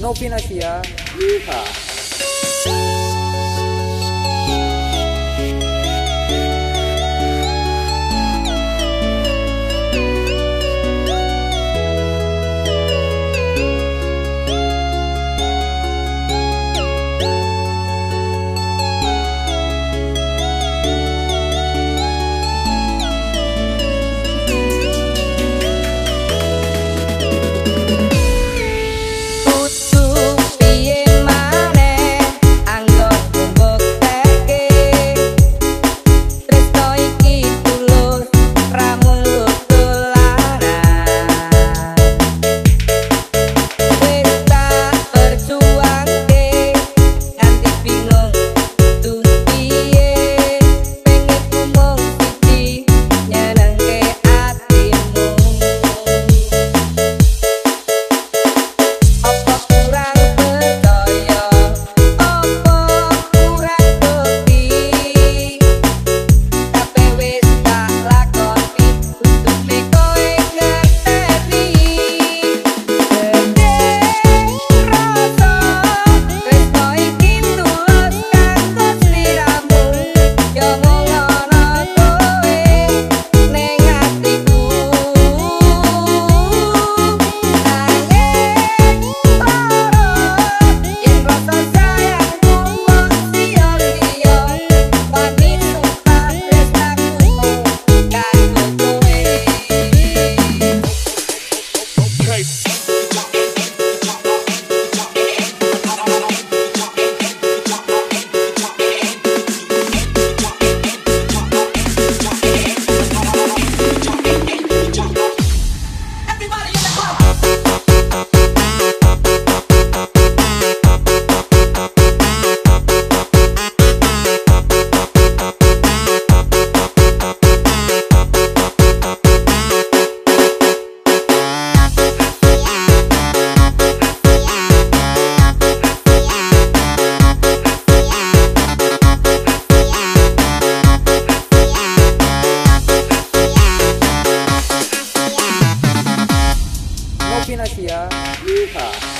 Novinasia. Yeehaw. Novinasia. Yeehaw.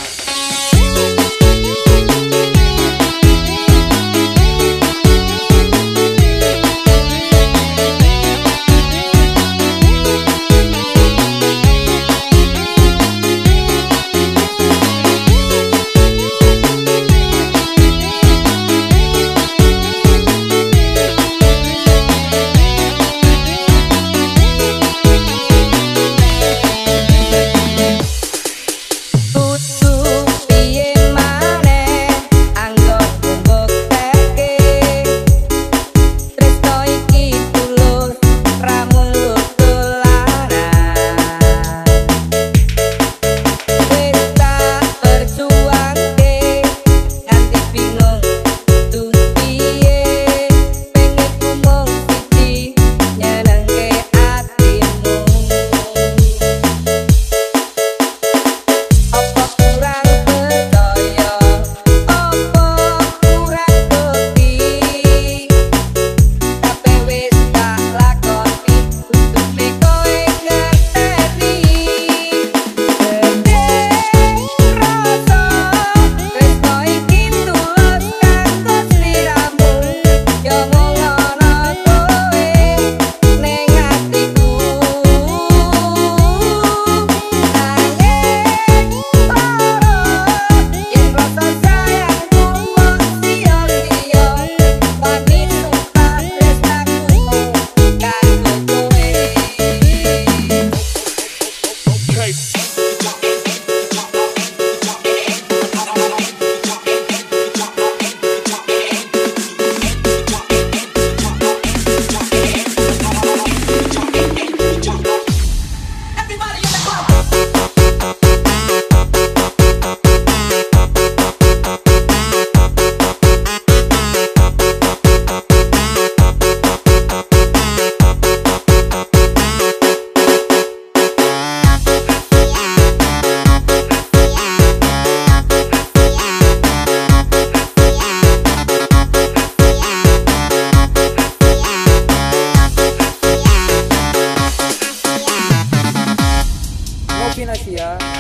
gracias.